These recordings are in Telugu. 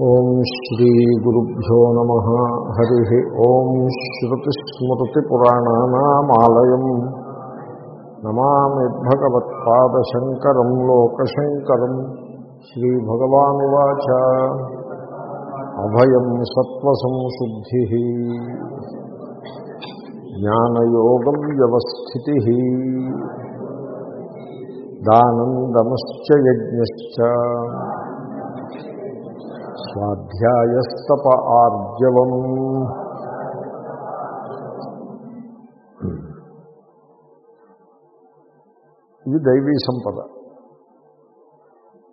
ఓం శ్రీ గురుభ్యో నమ. హరి ఓం శ్రుతిస్మృతిపురాణానామాలయం. నమామి భగవత్పాదశంకరం లోకశంకరం. శ్రీభగవానువాచ. అభయం సత్వసంశుద్ధి. జ్ఞానయోగం వ్యవస్థితి. దానం దమశ్చ స్వాధ్యాయస్తప ఆర్జవం. ఇది దైవీ సంపద.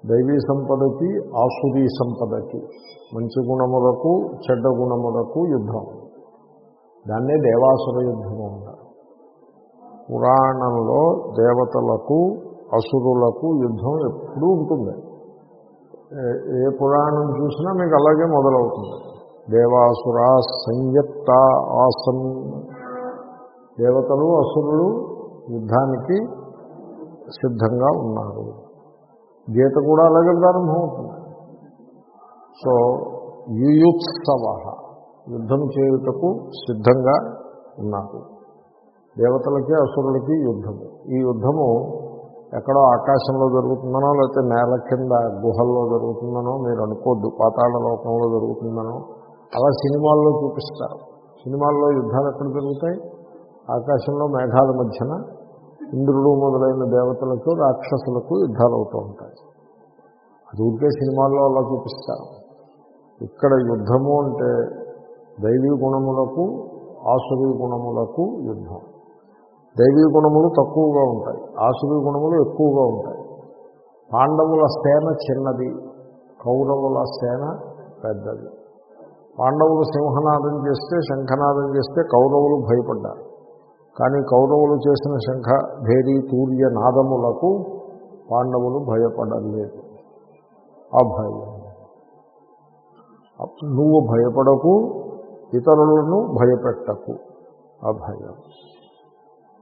దైవీ సంపదకి ఆసురీ సంపదకి మంచి గుణములకు చెడ్డ గుణములకు యుద్ధం. దాన్నే దేవాసుర యుద్ధము అంటారు. పురాణంలో దేవతలకు అసురులకు యుద్ధం ఎప్పుడూ ఉంటుంది. ఏ పురాణం చూసినా మీకు అలాగే మొదలవుతుంది. దేవాసురా సంయత్త ఆసన్. దేవతలు అసురులు యుద్ధానికి సిద్ధంగా ఉన్నారు. గీత కూడా అలాగే ప్రారంభమవుతుంది. సో యుయుత్సవ యుద్ధం చేయుటకు సిద్ధంగా ఉన్నారు. దేవతలకి అసురులకి యుద్ధము. ఈ యుద్ధము ఎక్కడో ఆకాశంలో జరుగుతుందనో లేకపోతే నేల కింద గుహల్లో జరుగుతుందనో మీరు అనుకోద్దు. పాతాళ లోకంలో జరుగుతుందనో. అలా సినిమాల్లో చూపిస్తారు. సినిమాల్లో యుద్ధాలు ఎక్కడ జరుగుతాయి? ఆకాశంలో మేఘాల మధ్యన ఇంద్రుడు మొదలైన దేవతలకు రాక్షసులకు యుద్ధాలు అవుతూ ఉంటాయి. అది ఊరికే సినిమాల్లో అలా చూపిస్తారు. ఇక్కడ యుద్ధము అంటే దైవీ గుణములకు ఆసురీ గుణములకు యుద్ధం. దైవీ గుణములు తక్కువగా ఉంటాయి. ఆసురీ గుణములు ఎక్కువగా ఉంటాయి. పాండవుల సేన చిన్నది. కౌరవుల సేన పెద్దది. పాండవులు సింహనాదం చేస్తే శంఖనాదం చేస్తే కౌరవులు భయపడ్డారు. కానీ కౌరవులు చేసిన శంఖ భేరీ తూర్య నాదములకు పాండవులు భయపడలేదు. అభయం. నువ్వు భయపడకు ఇతరులను భయపెట్టకు. అభయం.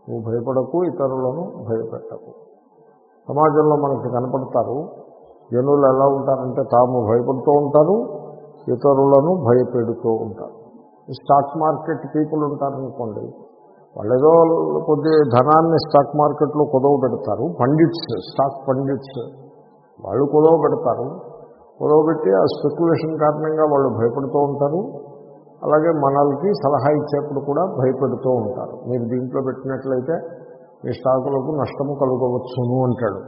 నువ్వు భయపడకు ఇతరులను భయపెట్టకు. సమాజంలో మనకి కనపడతారు జనులు ఎలా ఉంటారంటే తాము భయపడుతూ ఉంటారు ఇతరులను భయపెడుతూ ఉంటారు. స్టాక్ మార్కెట్ పీపుల్ ఉంటారనుకోండి వాళ్ళు ఏదో కొద్ది ధనాన్ని స్టాక్ మార్కెట్లో కుదవ పెడతారు పండిట్స్ స్టాక్ పండిట్స్ వాళ్ళు కుదవ పెడతారు. కుదవ పెట్టి ఆ స్పెక్యులేషన్ కారణంగా వాళ్ళు భయపడుతూ ఉంటారు. అలాగే మనల్కి సలహా ఇచ్చేప్పుడు కూడా భయపెడుతూ ఉంటారు. మీరు దీంట్లో పెట్టినట్లయితే మీ స్టాకులకు నష్టము కలుగవచ్చును అంటాడు.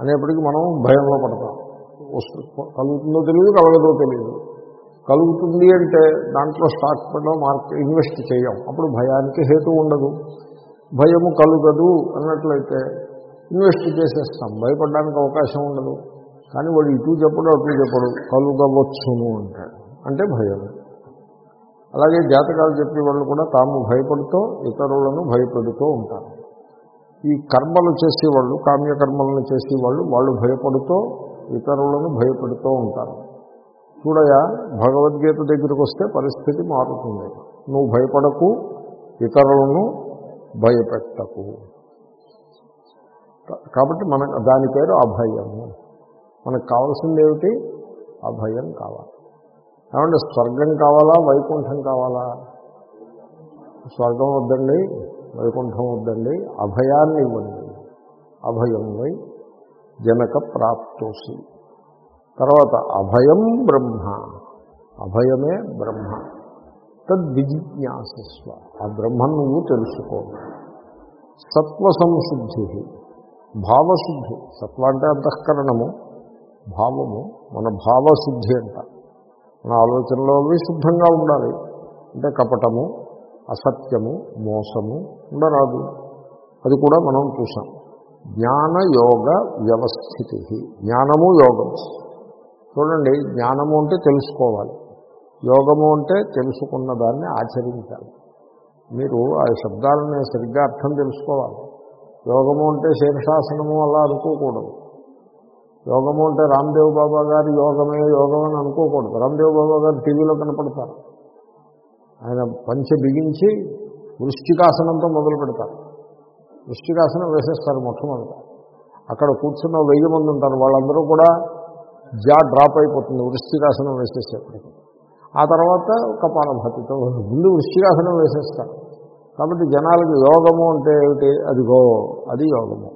అనేప్పటికీ మనం భయంలో పడతాం. వస్తు కలుగుతుందో తెలియదు కలగదో తెలియదు. కలుగుతుంది అంటే దాంట్లో స్టాక్ మార్కెట్ ఇన్వెస్ట్ చేయం. అప్పుడు భయానికి హేతు ఉండదు. భయము కలుగదు అన్నట్లయితే ఇన్వెస్ట్ చేసేస్తాం. భయపడడానికి అవకాశం ఉండదు. కానీ వాడు ఇటు చెప్పడు అటు చెప్పడు. కలుగవచ్చును అంటాడు. అంటే భయం. అలాగే జాతకాలు చెప్పే వాళ్ళు కూడా తాము భయపడుతూ ఇతరులను భయపెడుతూ ఉంటారు. ఈ కర్మలు చేసేవాళ్ళు కామ్యకర్మలను చేసేవాళ్ళు వాళ్ళు భయపడుతూ ఇతరులను భయపెడుతూ ఉంటారు. చూడయా భగవద్గీత దగ్గరికి వస్తే పరిస్థితి మారుతుంది. నువ్వు భయపడకు ఇతరులను భయపెట్టకు. కాబట్టి మన దాని పేరు అభయము మనకు కావాల్సింది ఏమిటి? అభయం కావాలి. ఏమంటే స్వర్గం కావాలా వైకుంఠం కావాలా? స్వర్గం వద్దండి వైకుంఠం వద్దండి అభయాన్ని ఇవ్వండి. అభయం వై జనక ప్రాప్తోసి. తర్వాత అభయం బ్రహ్మ. అభయమే బ్రహ్మ. తద్విజిజ్ఞాసస్వ ఆ బ్రహ్మను నువ్వు తెలుసుకో. సత్వ సంశుద్ధి భావశుద్ధి. సత్వ అంటే అంతఃకరణము. భావము. మన భావశుద్ధి అంటారు మన ఆలోచనలో అవి శుద్ధంగా ఉండాలి. అంటే కపటము అసత్యము మోసము ఉండరాదు. అది కూడా మనం చూసాం. జ్ఞానయోగ వ్యవస్థితి. జ్ఞానము యోగం. చూడండి జ్ఞానము అంటే తెలుసుకోవాలి. యోగము అంటే తెలుసుకున్న దాన్ని ఆచరించాలి. మీరు ఆ శబ్దాలను సరిగ్గా అర్థం తెలుసుకోవాలి. యోగము అంటే శీర్షాసనము అలా అనుకోకూడదు. యోగము అంటే రామ్దేవ్ బాబా గారి యోగమే యోగం అని అనుకోకూడదు. రామ్దేవ్ బాబా గారు టీవీలో కనపడతారు. ఆయన పంచ బిగించి వృష్టికాసనంతో మొదలు పెడతారు. వృష్టికాసనం వేసేస్తారు మొట్టమొదట అక్కడ కూర్చున్న వెయ్యి మంది ఉంటారు. వాళ్ళందరూ కూడా జా డ్రాప్ అయిపోతుంది. వృష్టికాసనం వేసేసేప్పటికి ఆ తర్వాత కపాలభాతితో ముందు వృష్టికాసనం వేసేస్తారు. కాబట్టి జనాలకు యోగము అంటే ఏమిటి? అదిగో అది యోగము.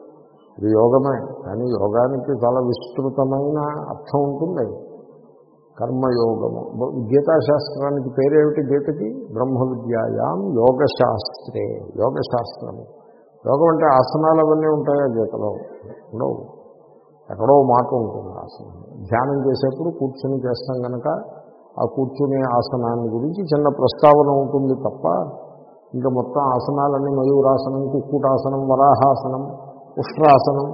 ఇది యోగమే కానీ యోగానికి చాలా విస్తృతమైన అర్థం ఉంటుంది. కర్మయోగము. గీతాశాస్త్రానికి పేరేమిటి గీతకి? బ్రహ్మ విద్యాయాం యోగశాస్త్రే యోగశాస్త్రము. యోగం అంటే ఆసనాలు అవన్నీ ఉంటాయా గీతలో? ఉండవు. ఎక్కడో మాట ఉంటుంది ఆసనం. ధ్యానం చేసేప్పుడు కూర్చొని చేస్తాం కనుక ఆ కూర్చునే ఆసనాన్ని గురించి చిన్న ప్రస్తావన ఉంటుంది తప్ప ఇంకా మొత్తం ఆసనాలన్నీ మయూరాసనం కుక్కుటాసనం వరాహాసనం ఉష్ట్రాసనం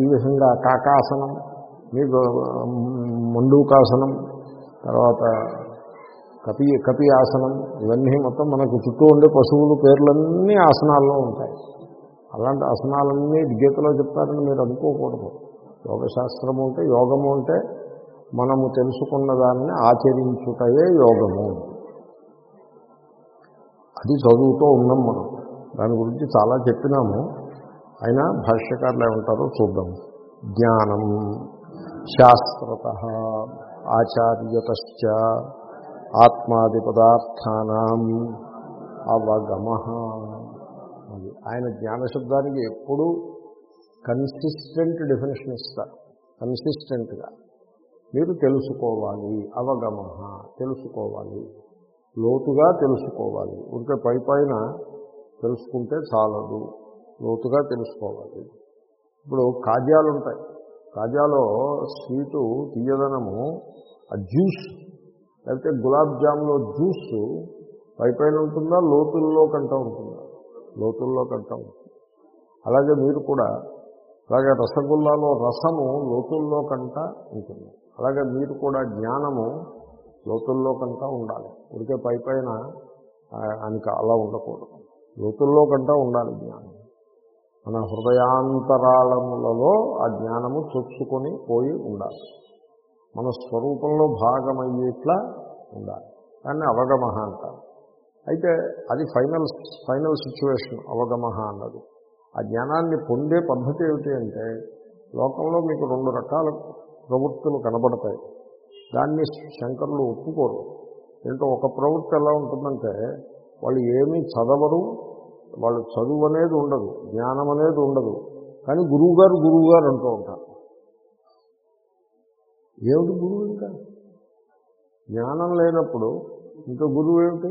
ఈ విధంగా కాకాసనం మీకు మండూకాసనం తర్వాత కపి కపి ఆసనం ఇవన్నీ మొత్తం మనకు చుట్టూ ఉండే పశువులు పేర్లన్నీ ఆసనాల్లో ఉంటాయి. అలాంటి ఆసనాలన్నీ గీతలో చెప్తారని మీరు అనుకోకూడదు. యోగశాస్త్రము అంటే యోగము అంటే మనము తెలుసుకున్న దాన్ని ఆచరించుటయే యోగము. అది చదువుతూ ఉన్నాం మనం. దాని గురించి చాలా చెప్పినాము. అయినా భాష్యకారులు ఏమంటారో చూద్దాం. జ్ఞానం శాస్త్రత ఆచార్యత ఆత్మాది పదార్థానం అవగమ అది ఆయన జ్ఞానశబ్దానికి ఎప్పుడూ కన్సిస్టెంట్ డెఫినేషన్ ఇస్తారు కన్సిస్టెంట్గా మీరు తెలుసుకోవాలి అవగమ తెలుసుకోవాలి. లోతుగా తెలుసుకోవాలి. ఉంటే పై పైన తెలుసుకుంటే చాలదు. లోతుగా తెలుసుకోవాలి. ఇప్పుడు కాజాలు ఉంటాయి కాజాలో స్వీటు తీయదనము ఆ జ్యూస్ లేకపోతే గులాబ్ జామ్లో జ్యూస్ పైపైన ఉంటుందా లోతుల్లో కంట ఉంటుందా? లోతుల్లో కంట ఉంటుంది. అలాగే మీరు కూడా అలాగే రసగుల్లాలో రసము లోతుల్లో కంట ఉంటుంది. అలాగే మీరు కూడా జ్ఞానము లోతుల్లో కంట ఉండాలి. ఉడికే పైపైన అని అలా ఉండకూడదు. లోతుల్లో కంటా ఉండాలి జ్ఞానం. మన హృదయాంతరాళములలో ఆ జ్ఞానము చొచ్చుకొని పోయి ఉండాలి. మన స్వరూపంలో భాగమయ్యేట్లా ఉండాలి. దాన్ని అవగమహ అంటారు. అయితే అది ఫైనల్ ఫైనల్ సిచ్యువేషన్ అవగమహ అన్నది. ఆ జ్ఞానాన్ని పొందే పద్ధతి ఏమిటి అంటే లోకంలో మీకు రెండు రకాల ప్రవృత్తులు కనబడతాయి. దాన్ని శంకరులు ఒప్పుకోరు. ఏంటో ఒక ప్రవృత్తి ఎలా ఉంటుందంటే వాళ్ళు ఏమీ చదవరు వాళ్ళు చదువు అనేది ఉండదు జ్ఞానం అనేది ఉండదు. కానీ గురువుగారు గురువుగారు అంటూ ఉంటారు. ఏమిటి గురువు ఇంకా? జ్ఞానం లేనప్పుడు ఇంకా గురువు ఏమిటి?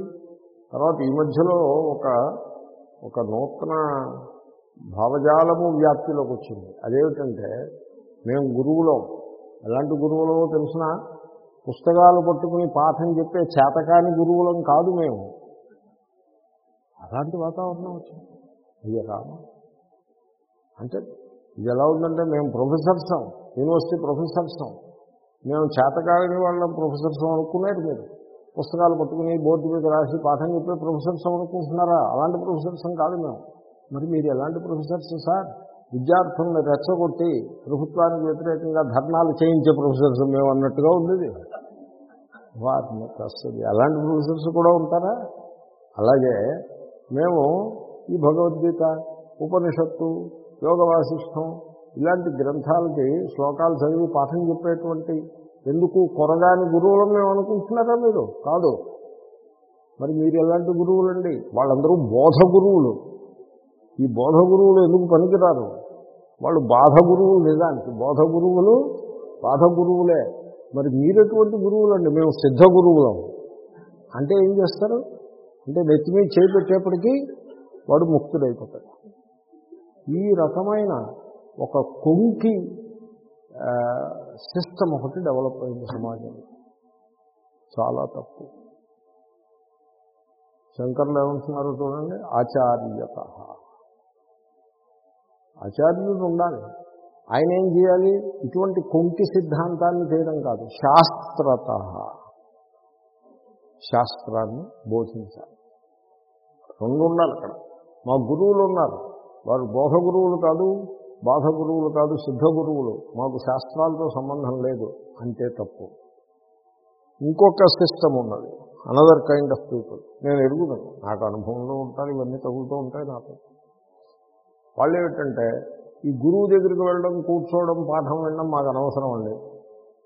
తర్వాత ఈ మధ్యలో ఒక ఒక నూతన భావజాలము వ్యాప్తిలోకి వచ్చింది. అదేమిటంటే మేము గురువులం. ఎలాంటి గురువులమో తెలిసిన పుస్తకాలు పట్టుకుని పాఠం చెప్పే చేతకాని గురువులం కాదు మేము. అలాంటి వాతావరణం వచ్చింది. అయ్యే రామ. అంటే ఇది ఎలా ఉందంటే మేము ప్రొఫెసర్సం యూనివర్సిటీ ప్రొఫెసర్సం. మేము చేతకాలని వాళ్ళం ప్రొఫెసర్స్ అనుకున్నారు మీరు. పుస్తకాలు పట్టుకుని బోర్డు మీద రాసి పాఠం చెప్పే ప్రొఫెసర్సం అనుకుంటున్నారా? అలాంటి ప్రొఫెసర్స్ కాదు మేము. మరి మీరు ఎలాంటి ప్రొఫెసర్స్ సార్? విద్యార్థులను రెచ్చగొట్టి ప్రభుత్వానికి వ్యతిరేకంగా ధర్నాలు చేయించే ప్రొఫెసర్స్ మేము అన్నట్టుగా ఉండేది. వారిని వస్తుంది అలాంటి ప్రొఫెసర్స్ కూడా ఉంటారా? అలాగే మేము ఈ భగవద్గీత ఉపనిషత్తు యోగ వాసిష్టం ఇలాంటి గ్రంథాలకి శ్లోకాలు చదివి పాఠం చెప్పేటువంటి ఎందుకు కొరగాని గురువులను మేము అనుకుంటున్నారా మీరు? కాదు. మరి మీరు ఎలాంటి గురువులండి? వాళ్ళందరూ బోధ గురువులు. ఈ బోధ గురువులు ఎందుకు పనికిరారు? వాళ్ళు బాధ గురువులు నిజానికి. బోధ గురువులు బాధ గురువులే. మరి మీరెటువంటి గురువులండి? మేము సిద్ధ గురువులం. అంటే ఏం చేస్తారు? అంటే నెత్తి మీద చేపెట్టేప్పటికీ వాడు ముక్తుడైపోతాడు. ఈ రకమైన ఒక కొంకి సిస్టమ్ ఒకటి డెవలప్ అయింది సమాజంలో. చాలా తప్పు. శంకర్లు ఏమంటున్నారు చూడండి ఆచార్యత. ఆచార్యుడు ఉండాలి. ఆయన ఏం చేయాలి? ఇటువంటి కొంకి సిద్ధాంతాన్ని చేయడం కాదు శాస్త్రత. శాస్త్రాన్ని బోధించాలి. రెండు ఉన్నారు అక్కడ. మా గురువులు ఉన్నారు వారు బోధ గురువులు కాదు బాధ గురువులు కాదు సిద్ధ గురువులు. మాకు శాస్త్రాలతో సంబంధం లేదు. అంటే తప్పు. ఇంకొక సిస్టమ్ ఉన్నది. అనదర్ కైండ్ ఆఫ్ పీపుల్ నేను ఎరుగుతాను నాకు అనుభవంలో ఉంటాను ఇవన్నీ తగులుతూ ఉంటాయి నాకు వాళ్ళు ఏమిటంటే ఈ గురువు దగ్గరికి వెళ్ళడం కూర్చోవడం పాఠం వినడం మాకు అనవసరం అండి.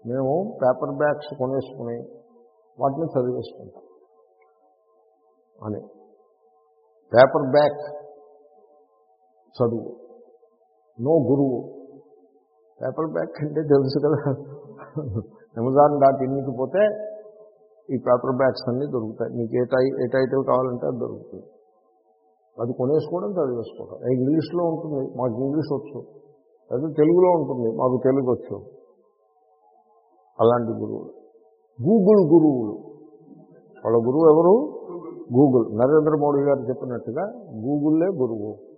మేము పేపర్ బ్యాగ్స్ కొనేసుకుని వాటిని చదివేసుకుంటాం. అని. Paper back. చదువు. నో గురువు. పేపర్ బ్యాక్ అంటే తెలుసు కదా. అమెజాన్ డాట్ ఇన్కి పోతే ఈ పేపర్ బ్యాగ్స్ అన్నీ దొరుకుతాయి. మీకు ఏ టై ఏ టైటిల్ కావాలంటే అది దొరుకుతుంది. అది కొనేసుకోవడం చదివేసుకోవడం. ఇంగ్లీష్లో ఉంటుంది. మాకు ఇంగ్లీష్ వచ్చు. అది తెలుగులో ఉంటుంది. మాకు తెలుగు వచ్చు. అలాంటి గురువులు. గూగుల్ గురువులు. వాళ్ళ గురువు ఎవరు? గూగుల్. నరేంద్ర మోడీ గారు చెప్పినట్టుగా గూగుల్లే గురువు.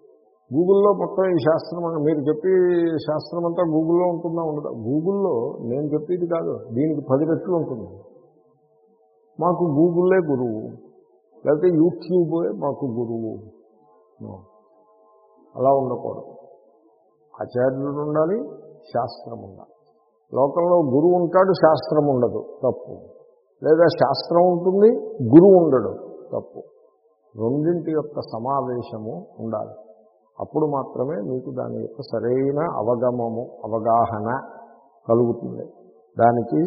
గూగుల్లో మొత్తం ఈ శాస్త్రం అంతా మీరు చెప్పి శాస్త్రం అంతా గూగుల్లో ఉంటుందా ఉండదా? గూగుల్లో నేను చెప్పేది కాదు. దీనికి పది రెట్లు ఉంటుంది. మాకు గూగుల్లే గురువు. లేకపోతే యూట్యూబే మాకు గురువు. అలా ఉండకూడదు. ఆచార్యుడు ఉండాలి శాస్త్రం ఉండాలి. లోకంలో గురువు ఉంటాడు శాస్త్రం ఉండదు. తప్పు. లేదా శాస్త్రం ఉంటుంది గురువు ఉండడు. తప్పు. రెండింటి యొక్క సమావేశము ఉండాలి. అప్పుడు మాత్రమే మీకు దాని యొక్క సరైన అవగమము అవగాహన కలుగుతుంది. దానికి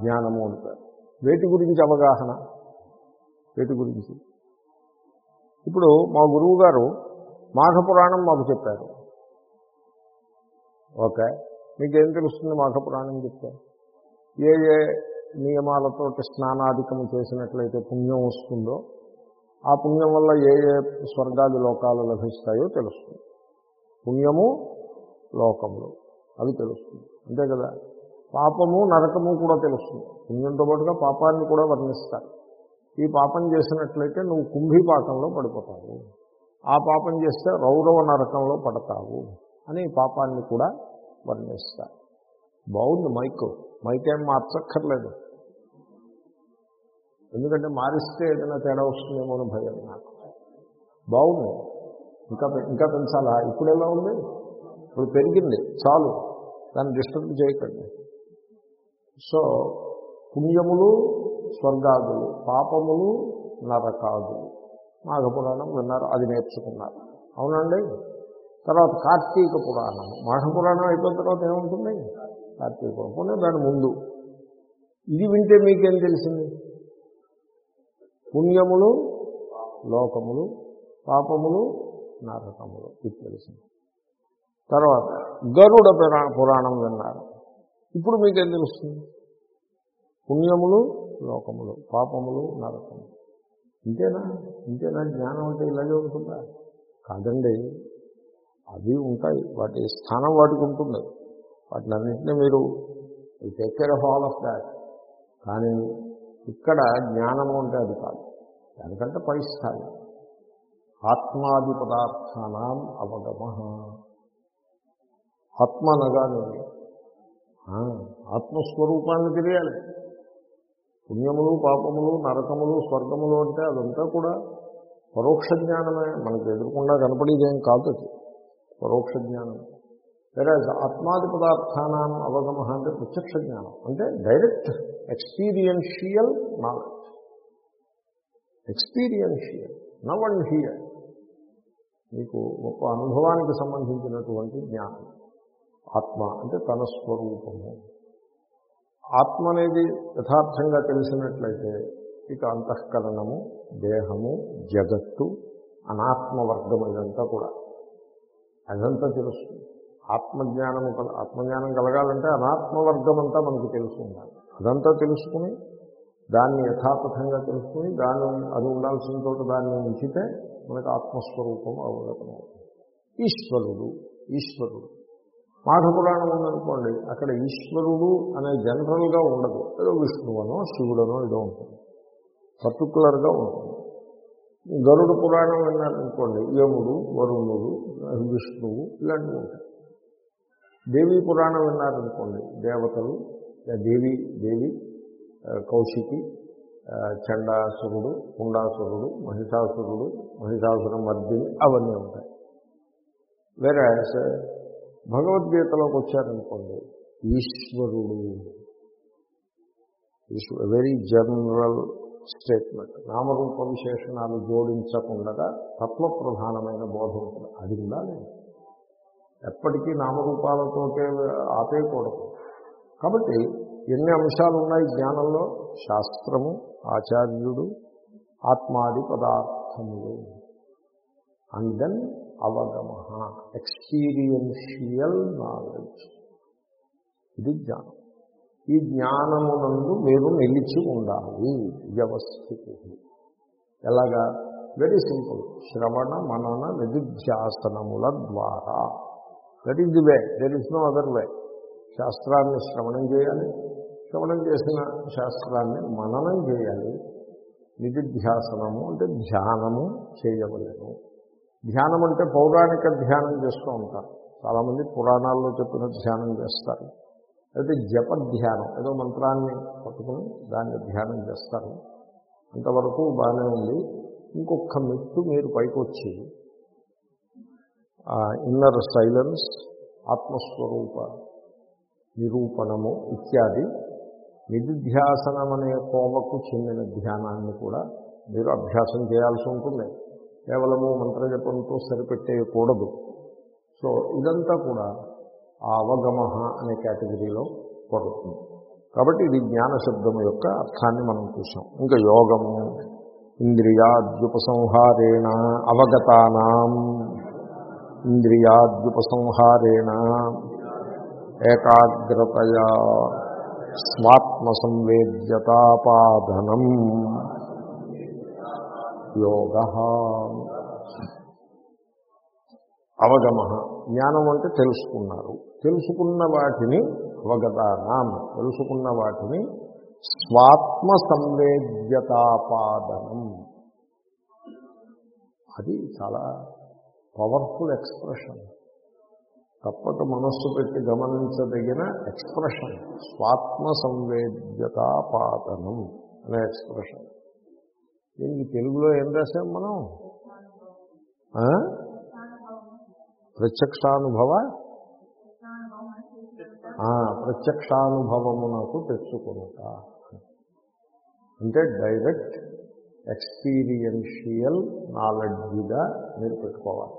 జ్ఞానము అంటారు వేటి గురించి అవగాహన? వేటి గురించి? ఇప్పుడు మా గురువు గారు మాఘపురాణం మాకు చెప్పారు. ఓకే. మీకేం తెలుస్తుంది మాఘపురాణం చెప్తే? ఏ ఏ నియమాలతో స్నానాధికము చేసినట్లయితే పుణ్యం వస్తుందో ఆ పుణ్యం వల్ల ఏ ఏ స్వర్గాది లోకాలు లభిస్తాయో తెలుస్తుంది. పుణ్యము లోకములు అవి తెలుస్తుంది. అంతే కదా? పాపము నరకము కూడా తెలుస్తుంది. పుణ్యంతో పాటుగా పాపాన్ని కూడా వర్ణిస్తారు. ఈ పాపం చేసినట్లయితే నువ్వు కుంభీపాకంలో పడిపోతావు. ఆ పాపం చేస్తే రౌరవ నరకంలో పడతావు అని పాపాన్ని కూడా వర్ణిస్తా బాగుంది మైక్. మైక్ ఏం మార్చక్కర్లేదు. ఎందుకంటే మారిస్తే ఏదైనా తేడా వస్తుందేమో అని భయం నాకు. బాగుంది ఇంకా ఇంకా పెంచాలా? ఇప్పుడు ఎలా ఉంది? ఇప్పుడు పెరిగింది. చాలు. దాన్ని డిస్టర్బ్ చేయకండి. సో పుణ్యములు స్వర్గాదులు. పాపములు నరకాదులు. నాగపురాణం విన్నారు. అది నేర్చుకున్నారు. అవునండి? తర్వాత కార్తీక పురాణం మాఘపురాణం అయిపోయిన తర్వాత ఏముంటుంది? కార్తీక పురాణం. దాని ముందు. ఇది వింటే మీకేం తెలిసింది? పుణ్యములు లోకములు పాపములు నరకములు. ఇది తెలిసింది. తర్వాత గరుడ పురా- పురాణం విన్నారు. ఇప్పుడు మీకేం తెలుస్తుంది? పుణ్యములు లోకములు పాపములు నరకములు. ఇంతేనా? ఇంతేనా? జ్ఞానం అంటే ఇలాగే ఉంటుందా? కాదండి. అవి ఉంటాయి. వాటి స్థానం వాటికి ఉంటుంది. వాటిని అన్నింటినీ మీరు take care of all of that కానీ ఇక్కడ జ్ఞానము అంటే అది కాదు. దానికంటే పై స్థాయి. ఆత్మాది పదార్థానం అవగమ. ఆత్మ అనగానే ఆత్మస్వరూపాన్ని తెలియాలి. పుణ్యములు పాపములు నరకములు స్వర్గములు అంటే అదంతా కూడా పరోక్ష జ్ఞానమే. మనకు ఎదురకుండా కనపడేదేం కాదు అది. పరోక్ష జ్ఞానం వేరే ఆత్మాది పదార్థానం అవగమన అంటే ప్రత్యక్ష జ్ఞానం అంటే direct experiential knowledge experiential now and here మీకు గొప్ప అనుభవానికి సంబంధించినటువంటి జ్ఞానం. ఆత్మ అంటే తన స్వరూపము. ఆత్మ అనేది యథార్థంగా తెలిసినట్లయితే ఇక అంతఃకరణము దేహము జగత్తు అనాత్మ వర్గం ఇదంతా కూడా. అదంతా తెలుస్తుంది. ఆత్మజ్ఞానము కల ఆత్మజ్ఞానం కలగాలంటే అనాత్మవర్గం అంతా మనకు తెలుసు ఉండాలి. అదంతా తెలుసుకుని దాన్ని యథాతథంగా తెలుసుకుని దాన్ని అది ఉండాల్సిన చోట దాన్ని ఉంచితే మనకు ఆత్మస్వరూపం అవగతం ఈశ్వరుడు ఈశ్వరుడు. మాఘపురాణం ఉందనుకోండి అక్కడ ఈశ్వరుడు అనే జనరల్గా ఉండదు. ఏదో విష్ణువనో శివుడనో ఏదో ఉంటుంది. పర్టికులర్గా ఉంటుంది. గరుడ పురాణం విన్నారనుకోండి యముడు వరుణుడు విష్ణువు ఇలాంటివి ఉంటాయి. దేవీ పురాణం విన్నారనుకోండి దేవతలు దేవి దేవి కౌశికి చండాసురుడు కుండాసురుడు మహిషాసురుడు మహిషాసుర మర్దిని అవన్నీ ఉంటాయి. వేరే భగవద్గీతలోకి వచ్చారనుకోండి ఈశ్వరుడు. వెరీ జనరల్ స్టేట్మెంట్ నామరూప విశేషణాలు జోడించకుండా తత్వ ప్రధానమైన బోధ ఉంటుంది. అది ఉండాలి ఎప్పటికీ నామరూపాలతోటే ఆపేయకూడదు. కాబట్టి ఎన్ని అంశాలు ఉన్నాయి జ్ఞానంలో? శాస్త్రము ఆచార్యుడు ఆత్మాది పదార్థములు. అండ్ దెన్ అవగమ ఎక్స్పీరియన్షియల్ నాలెడ్జ్ ఇది జ్ఞానం. ఈ జ్ఞానమునందు మీరు నిలిచి ఉండాలి వ్యవస్థితి ఎలాగా? వెరీ సింపుల్ శ్రవణ మనన నిధిధ్యాసనముల ద్వారా. That is the way there is no other way శాస్త్రాన్ని శ్రవణం చేయాలి. శ్రవణం చేసిన శాస్త్రాన్ని మననం చేయాలి. నిధిధ్యాసనము అంటే ధ్యానము చేయవలేను. ధ్యానం అంటే పౌరాణిక ధ్యానం చేస్తూ ఉంటారు. చాలామంది పురాణాల్లో చెప్పిన ధ్యానం చేస్తారు. అయితే జప ధ్యానం ఏదో మంత్రాన్ని పట్టుకుని దాన్ని ధ్యానం చేస్తారు. అంతవరకు బాగానే ఉంది. ఇంకొక మెట్టు మీరు పైకి వచ్చి ఇన్నర్ సైలెన్స్ ఆత్మస్వరూప నిరూపణము ఇత్యాది నిధిధ్యాసనం అనే కోవకు చెందిన ధ్యానాన్ని కూడా మీరు అభ్యాసం చేయాల్సి ఉంటుంది. కేవలము మంత్రజపంతో సరిపెట్టేయకూడదు. సో ఇదంతా కూడా ఆ అవగమ అనే కేటగిరీలో పడుతుంది. కాబట్టి ఇది జ్ఞాన శబ్దం యొక్క అర్థాన్ని మనం చూసాం. ఇంకా యోగము ఇంద్రియాద్యుపసంహారేణ అవగతానాం. ఇంద్రియాద్యుపసంహారేణ ఏకాగ్రతయా స్వాత్మసంవేద్యతాపాదనం యోగ. అవగమ జ్ఞానం అంటే తెలుసుకున్నారు. తెలుసుకున్న వాటిని అవగతానాం. తెలుసుకున్న వాటిని స్వాత్మ సంవేద్యతాపాదనం అది చాలా పవర్ఫుల్ ఎక్స్ప్రెషన్ తప్పక మనస్సు పెట్టి గమనించదగిన ఎక్స్ప్రెషన్ స్వాత్మ సంవేద్యతాపాదనం అనే ఎక్స్ప్రెషన్ దీనికి తెలుగులో ఏం రాసాం మనం? ప్రత్యక్షానుభవ? ప్రత్యక్షానుభవమునకు తెచ్చుకుంటా అంటే డైరెక్ట్ ఎక్స్పీరియన్షియల్ నాలెడ్జ్గా మీరు పెట్టుకోవాలి.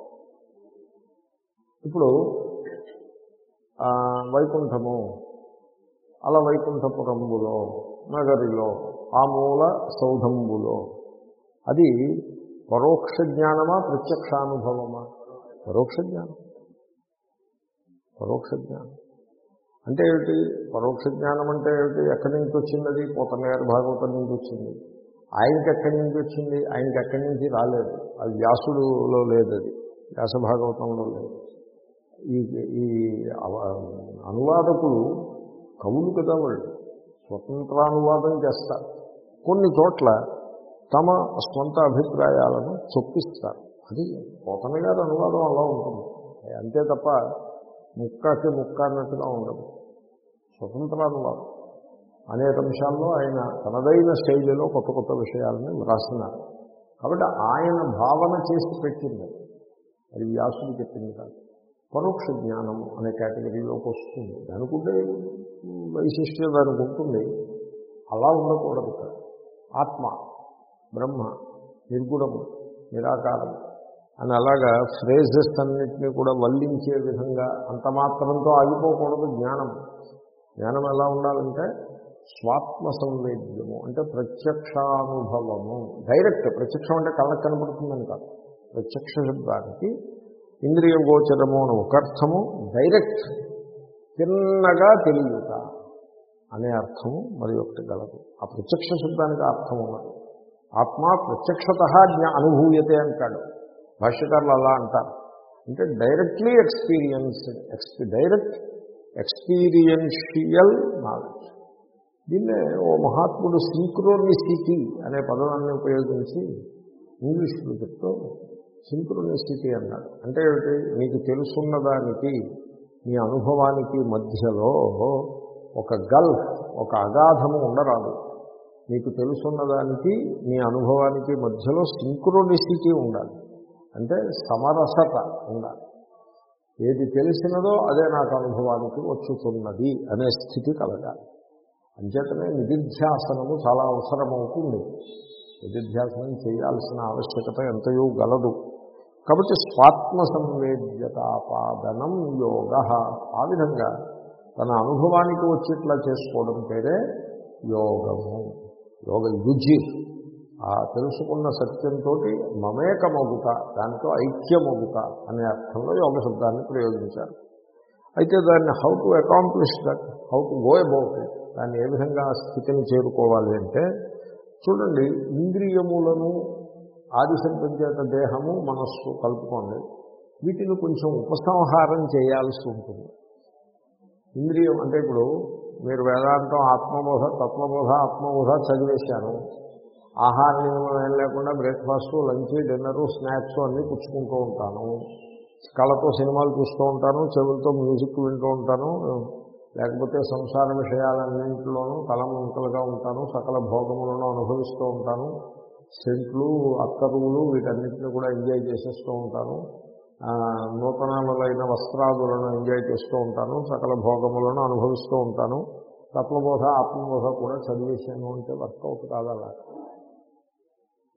ఇప్పుడు వైకుంఠము అలా వైకుంఠపురంబులో నగరిలో ఆ మూల సౌధంబులో అది పరోక్ష జ్ఞానమా ప్రత్యక్షానుభవమా? పరోక్ష జ్ఞానం. పరోక్ష జ్ఞానం. అంటే ఏమిటి? పరోక్ష జ్ఞానం అంటే ఏమిటి? ఎక్కడి నుంచి వచ్చింది? అది పోతనగారి భాగవతం నుంచి వచ్చింది. ఆయనకి ఎక్కడి నుంచి వచ్చింది? ఆయనకి ఎక్కడి నుంచి రాలేదు. అది వ్యాసుడులో లేదు అది. వ్యాస భాగవతంలో లేదు. ఈ ఈ అనువాదకులు కవులు కదా వాళ్ళు. స్వతంత్రానువాదం చేస్తారు కొన్ని చోట్ల తమ స్వంత అభిప్రాయాలను చొప్పిస్తారు అది పోతన గారి అనువాదం అలా ఉంటుంది. అంతే తప్ప ముక్కకి ముక్క అన్నట్టుగా ఉండదు. స్వతంత్రానువాదం అనేక అంశాల్లో ఆయన తనదైన శైలిలో కొత్త కొత్త విషయాలని వ్రాసినారు కాబట్టి ఆయన భావన చేసి పెట్టింది. అది వ్యాసుడు చెప్పింది కాదు. పరోక్ష జ్ఞానం అనే కేటగిరీలోకి వస్తుంది. దానికుంటే వైశిష్ట్యం దానికి ఉంటుంది. అలా ఉండకూడదు ఆత్మ బ్రహ్మ నిర్గుణము నిరాకారం అని అలాగా ఫ్రేజెస్ అన్నింటినీ కూడా వల్లించే విధంగా అంత మాత్రంతో ఆగిపోకూడదు జ్ఞానం. జ్ఞానం ఎలా ఉండాలంటే స్వాత్మ సంవేద్యము అంటే ప్రత్యక్షానుభవము. డైరెక్ట్ ప్రత్యక్షం అంటే కళ్ళకు కనబడుతుందని కాదు. ప్రత్యక్ష శబ్దానికి ఇంద్రియ గోచరము అని ఒక అర్థము డైరెక్ట్ చిన్నగా తెలియట అనే అర్థము మరి ఒకటి గలదు. ఆ ప్రత్యక్ష శబ్దానికి అర్థం ఉన్నది. ఆత్మ ప్రత్యక్షత జ్ఞా అనుభూయతే అంటాడు. భాష్యకారులు అలా అంటారు. అంటే డైరెక్ట్లీ ఎక్స్పీరియన్స్ ఎక్స్పీ డైరెక్ట్ ఎక్స్పీరియన్షియల్ నాలెడ్జ్ దీన్నే ఓ మహాత్ముడు సింక్రోనిసిటీ అనే పదాన్ని ఉపయోగించి ఇంగ్లీష్లో చెప్తూ సింక్రోనిసిటీ అన్నాడు. అంటే ఏమిటి? నీకు తెలుసున్న దానికి నీ అనుభవానికి మధ్యలో ఒక గల్ఫ్ ఒక అగాధము ఉండరాదు. నీకు తెలుసున్న దానికి నీ అనుభవానికి మధ్యలో సింక్రోనిసిటీ ఉండాలి. అంటే సమరసత ఉండాలి. ఏది తెలిసినదో అదే నాకు అనుభవానికి వచ్చుతున్నది అనే స్థితి కలగాలి. అంచేతనే నిధిధ్యాసనము చాలా అవసరమవుతుంది. నిధిధ్యాసనం చేయాల్సిన ఆవశ్యకత ఎంతయో గలదు. కాబట్టి స్వాత్మ సంవేద్యతాపాదనం యోగ. ఆ విధంగా తన అనుభవానికి వచ్చేట్లా చేసుకోవడం పేరే యోగము. యోగ యుజి. తెలుసుకున్న సత్యంతో మమేకమగుట దాంతో ఐక్యమగుట అనే అర్థంలో యోగ శబ్దాన్ని ప్రయోగించారు. అయితే దాన్ని how to accomplish that how to go about it దాన్ని ఏ విధంగా స్థితిని చేరుకోవాలి అంటే చూడండి ఇంద్రియములను ఆదిశబ్దం చేత దేహము మనస్సు కలుపుకోండి. వీటిని కొంచెం ఉపసంహారం చేయాల్సి ఉంటుంది. ఇంద్రియం అంటే ఇప్పుడు మీరు వేదాంతం ఆత్మబోధ తత్వబోధ ఆత్మబోధ చదివేశాను. ఆహార నియమం ఏం లేకుండా బ్రేక్ఫాస్ట్ లంచ్ డిన్నరు స్నాక్స్ అన్నీ పుచ్చుకుంటూ ఉంటాను. కళ్ళతో సినిమాలు చూస్తూ ఉంటాను చెవులతో మ్యూజిక్ వింటూ ఉంటాను లేకపోతే సంసార విషయాలన్నింటిలోనూ తలముంకలుగా ఉంటాను సకల భోగములను అనుభవిస్తూ ఉంటాను. సెంట్లు అక్కరువులు వీటన్నిటిని కూడా ఎంజాయ్ చేసేస్తూ ఉంటాను. నూతనములైన వస్త్రాదులను ఎంజాయ్ చేస్తూ ఉంటాను సకల భోగములను అనుభవిస్తూ ఉంటాను. తత్వబోధ ఆత్మబోధ కూడా చదివేసాను అంటే work out కాదలా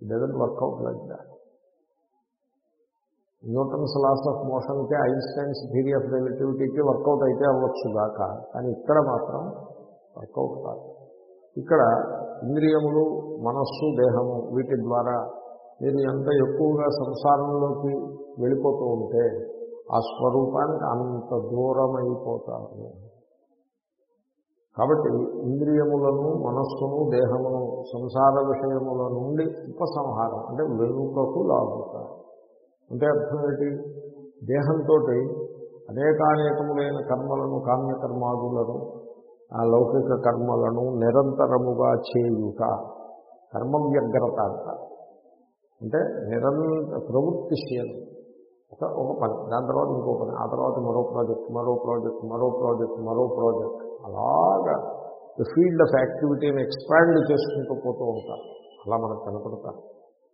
it doesn't work out like that Newton's laws of మోషన్కి Einstein's theory of రిలేటివిటీకి వర్కౌట్ అయితే అవ్వచ్చు దాక కానీ ఇక్కడ మాత్రం వర్కౌట్ కాదు. ఇక్కడ ఇంద్రియములు మనస్సు దేహము వీటి ద్వారా మీరు ఎంత ఎక్కువగా సంసారంలోకి వెళ్ళిపోతూ ఉంటే ఆ స్వరూపానికి అంత దూరమైపోతారు. కాబట్టి ఇంద్రియములను మనస్సును దేహమును సంసార విషయముల నుండి ఉపసంహారం అంటే వెనుకకు లాగుతారు అంటే అర్థం ఏంటి దేహంతో అనేకానేకములైన కర్మలను కామ్యకర్మాదులను ఆ లౌకిక కర్మలను నిరంతరముగా చేయుట. కర్మ వ్యగ్రత అంటే. నిరంతర ప్రవృత్తిశీలం ఒక ఒక పని దాని తర్వాత ఇంకో పని ఆ తర్వాత మరో ప్రాజెక్ట్ మరో ప్రాజెక్ట్ మరో ప్రాజెక్ట్ మరో ప్రాజెక్ట్. అలాగా. ద ఫీల్డ్ ఆఫ్ యాక్టివిటీని ఎక్స్పాండ్ చేసుకుంటూ పోతూ ఉంటారు. అలా మనకు కనపడతారు.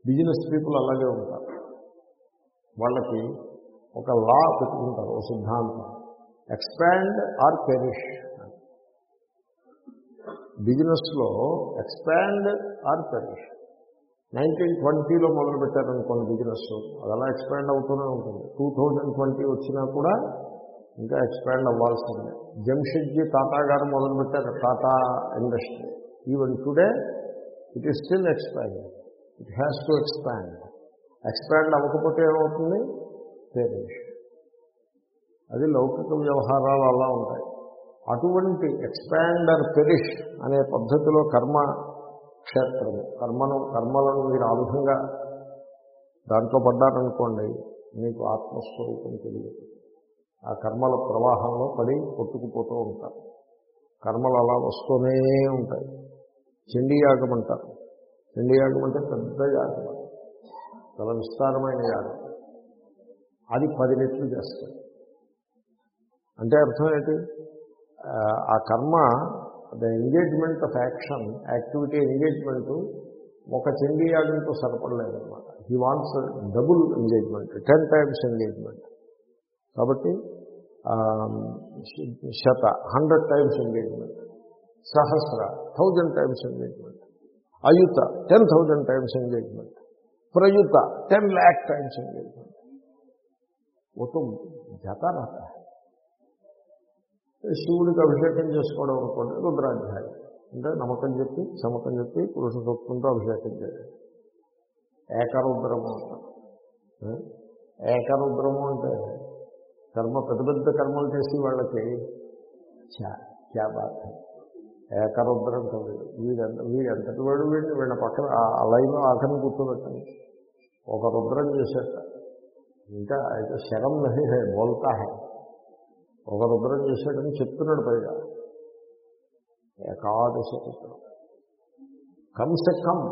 బిజినెస్ పీపుల్ అలాగే ఉంటారు. వాళ్ళకి ఒక లా పెట్టుకుంటారు ఒక సిద్ధాంతం. ఎక్స్పాండ్ ఆర్ పెరిష్ బిజినెస్లో ఎక్స్పాండ్ ఆర్ పెరిష్ నైన్టీన్ ట్వంటీలో మొదలుపెట్టారనుకోండి బిజినెస్ అది అలా ఎక్స్పాండ్ అవుతూనే ఉంటుంది. టూ థౌజండ్ ట్వంటీ వచ్చినా కూడా ఇంకా ఎక్స్పాండ్ అవ్వాల్సిందే. జంషెడ్జీ టాటా గారు మొదలుపెట్టారు Tata industry even today it is still expand it has to expand expand అవ్వకపోతే ఏమవుతుంది? పెరిష్ అది లౌకిక వ్యవహారాలు అలా ఉంటాయి. అటువంటి ఎక్స్పాండర్ పెరిష్ అనే పద్ధతిలో కర్మ క్షేత్రము కర్మను కర్మలను మీరు ఆ విధంగా దాంట్లో పడ్డారనుకోండి మీకు ఆత్మస్వరూపం తెలియదు. ఆ కర్మల ప్రవాహంలో పడి కొట్టుకుపోతూ ఉంటారు. కర్మలు అలా వస్తూనే ఉంటాయి. చండీయాగం అంటారు. చండీయాగం అంటే పెద్ద యాగం. చాలా విస్తారమైన యాగం. అది పది రెట్లు చేస్తారు. అంటే అర్థం ఏంటి? ఆ, కర్మ the engagement of action activity engagement ఒక చండీయాగంతో సరిపడలేదన్నమాట. He wants double engagement ten times engagement. కాబట్టి ఆ, శత హండ్రెడ్ టైమ్స్ ఎంగేజ్మెంట్ సహస్ర థౌజండ్ టైమ్స్ ఎంగేజ్మెంట్ అయుత టెన్ థౌజండ్ టైమ్స్ ఎంగేజ్మెంట్ ప్రయుత టెన్ ల్యాక్ టైమ్స్ ఎంగేజ్మెంట్ वो तो जाता रहता है శివుడికి అభిషేకం చేసుకోవడం అనుకోండి రుద్రాధ్యాయం అంటే నమ్మకం చెప్పి చమకం చెప్పి పురుష సూక్తంతో అభిషేకం చేయడం ఏకరుద్రము అంటారు ఏ? ఏకరుద్రము అంటే కర్మ పెద్ద పెద్ద కర్మలు చేసి వాళ్ళకి చా క్యా బాత్ ఏకరుద్రం కాదు. వీడంత వీడంతటి వాడు వీడిని వీళ్ళ పక్కన ఆ- లైన్ లైన్లో ఆఖరిని కూర్చోబెట్టండి. ఒక రుద్రం చేసేట ఇంకా అయితే శరం నహి హె బోల్తాహె ఒక రుద్రం చేసేటని చెప్తున్నాడు పైగా. ఏకాదశి రుద్రం. కమ్సె కమ్.